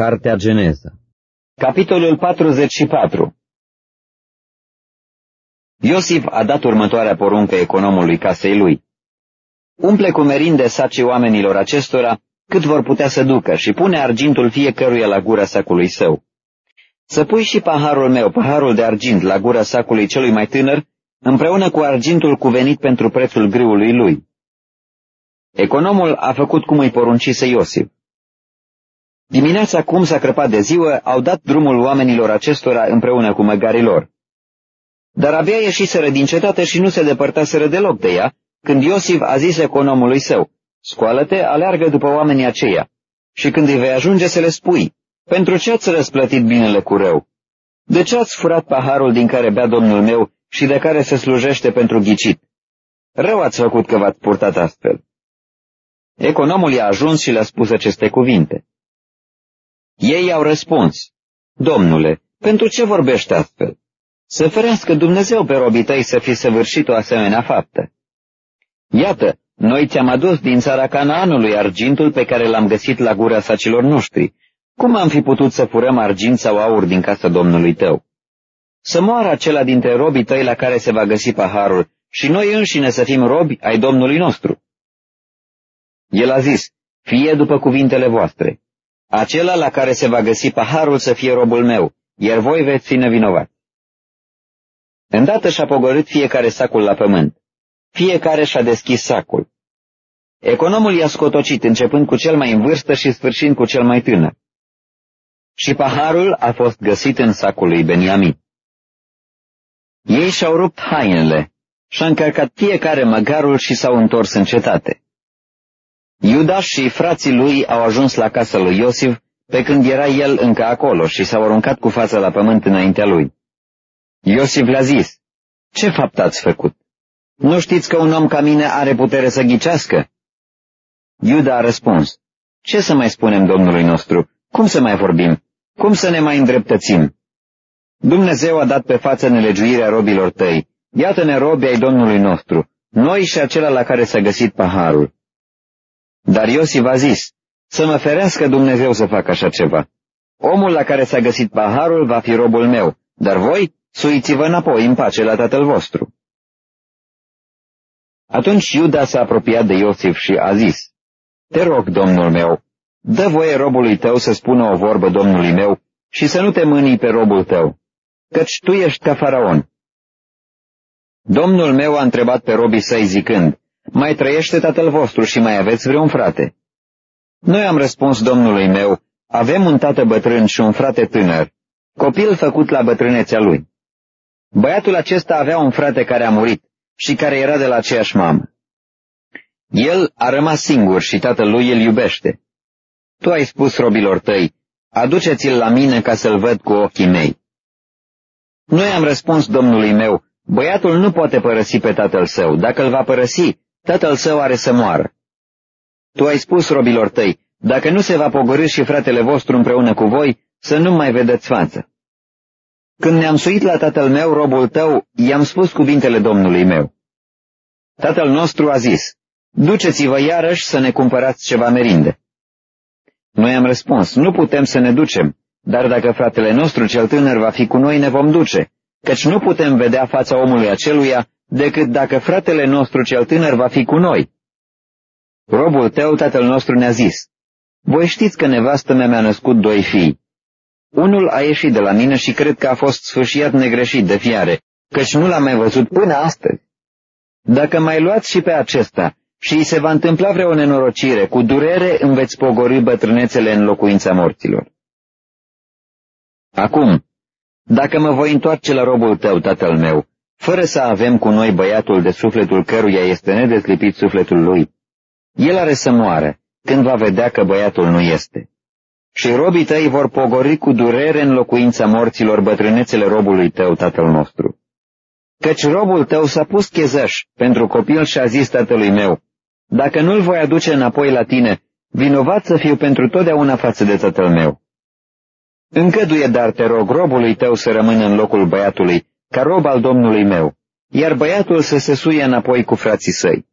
Cartea Geneza Capitolul 44 Iosif a dat următoarea poruncă economului casei lui. Umple cu merinde sacii oamenilor acestora cât vor putea să ducă și pune argintul fiecăruia la gura sacului său. Să pui și paharul meu, paharul de argint, la gura sacului celui mai tânăr, împreună cu argintul cuvenit pentru prețul griului lui. Economul a făcut cum îi poruncise Iosif. Dimineața cum s-a crăpat de ziua, au dat drumul oamenilor acestora împreună cu măgarilor. Dar abia ieșiseră din cetate și nu se depărtaseră deloc de ea, când Iosif a zis economului său, Scoală-te, aleargă după oamenii aceia, și când îi vei ajunge să le spui, pentru ce ați răsplătit binele cu rău? De ce ați furat paharul din care bea domnul meu și de care se slujește pentru ghicit? Rău ați făcut că v-ați purtat astfel. Economul i-a ajuns și le-a spus aceste cuvinte. Ei au răspuns, Domnule, pentru ce vorbești astfel? Să ferească Dumnezeu pe robii tăi să fi săvârșit o asemenea faptă. Iată, noi ți-am adus din țara Canaanului argintul pe care l-am găsit la gura sacilor noștri. Cum am fi putut să furăm argint sau aur din casa Domnului tău? Să moară acela dintre robii tăi la care se va găsi paharul și noi înșine să fim robi ai Domnului nostru. El a zis, fie după cuvintele voastre. Acela la care se va găsi paharul să fie robul meu, iar voi veți fi nevinovați. Îndată și-a pogorât fiecare sacul la pământ. Fiecare și-a deschis sacul. Economul i-a scotocit, începând cu cel mai în vârstă și sfârșind cu cel mai tânăr. Și paharul a fost găsit în sacul lui Beniamin. Ei și-au rupt hainele și-a încărcat fiecare măgarul și s-au întors în cetate. Iuda și frații lui au ajuns la casa lui Iosif pe când era el încă acolo și s-au aruncat cu fața la pământ înaintea lui. Iosif le-a zis, Ce fapt ați făcut? Nu știți că un om ca mine are putere să ghicească? Iuda a răspuns, Ce să mai spunem Domnului nostru? Cum să mai vorbim? Cum să ne mai îndreptățim? Dumnezeu a dat pe față nelegiuirea robilor tăi. Iată-ne robi ai Domnului nostru, noi și acela la care s-a găsit paharul. Dar Iosif a zis, să mă ferească Dumnezeu să fac așa ceva. Omul la care s-a găsit paharul va fi robul meu, dar voi suiți-vă înapoi în pace la tatăl vostru. Atunci Iuda s-a apropiat de Iosif și a zis, Te rog, domnul meu, dă voie robului tău să spună o vorbă domnului meu și să nu te mânii pe robul tău, căci tu ești ca faraon. Domnul meu a întrebat pe robii săi zicând, mai trăiește tatăl vostru și mai aveți vreun frate? Noi am răspuns domnului meu, avem un tată bătrân și un frate tânăr, copil făcut la bătrânețea lui. Băiatul acesta avea un frate care a murit și care era de la aceeași mamă. El a rămas singur și tatăl lui îl iubește. Tu ai spus robilor tăi, aduceți-l la mine ca să-l văd cu ochii mei. Noi am răspuns domnului meu, băiatul nu poate părăsi pe tatăl său, dacă îl va părăsi, tatăl său are să moară. Tu ai spus robilor tăi, dacă nu se va pogorâ și fratele vostru împreună cu voi, să nu mai vedeți față. Când ne-am suit la tatăl meu, robul tău, i-am spus cuvintele Domnului meu. Tatăl nostru a zis, duceți-vă iarăși să ne cumpărați ceva merinde. Noi am răspuns, nu putem să ne ducem, dar dacă fratele nostru cel tânăr va fi cu noi, ne vom duce, căci nu putem vedea fața omului aceluia decât dacă fratele nostru cel tânăr va fi cu noi. Robul tău, tatăl nostru, ne-a zis, voi știți că nevastă mea mi-a născut doi fii. Unul a ieșit de la mine și cred că a fost sfârșit negreșit de fiare, căci nu l-am mai văzut până astăzi. Dacă mai luați și pe acesta și îi se va întâmpla vreo nenorocire, cu durere îmi veți pogori bătrânețele în locuința morților. Acum, dacă mă voi întoarce la robul tău, tatăl meu, fără să avem cu noi băiatul de sufletul căruia este nedeslipit sufletul lui, el are să moară când va vedea că băiatul nu este. Și robii tăi vor pogori cu durere în locuința morților bătrânețele robului tău, tatăl nostru. Căci robul tău s-a pus chezăș pentru copil și a zis tatălui meu, dacă nu-l voi aduce înapoi la tine, vinovat să fiu pentru totdeauna față de tatăl meu. Încăduie, dar te rog, robului tău să rămână în locul băiatului, ca rob al domnului meu, iar băiatul să se suie înapoi cu frații săi.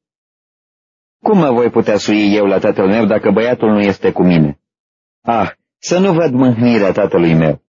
Cum mă voi putea sui eu la tatăl meu dacă băiatul nu este cu mine? Ah, să nu văd mâhnirea tatălui meu.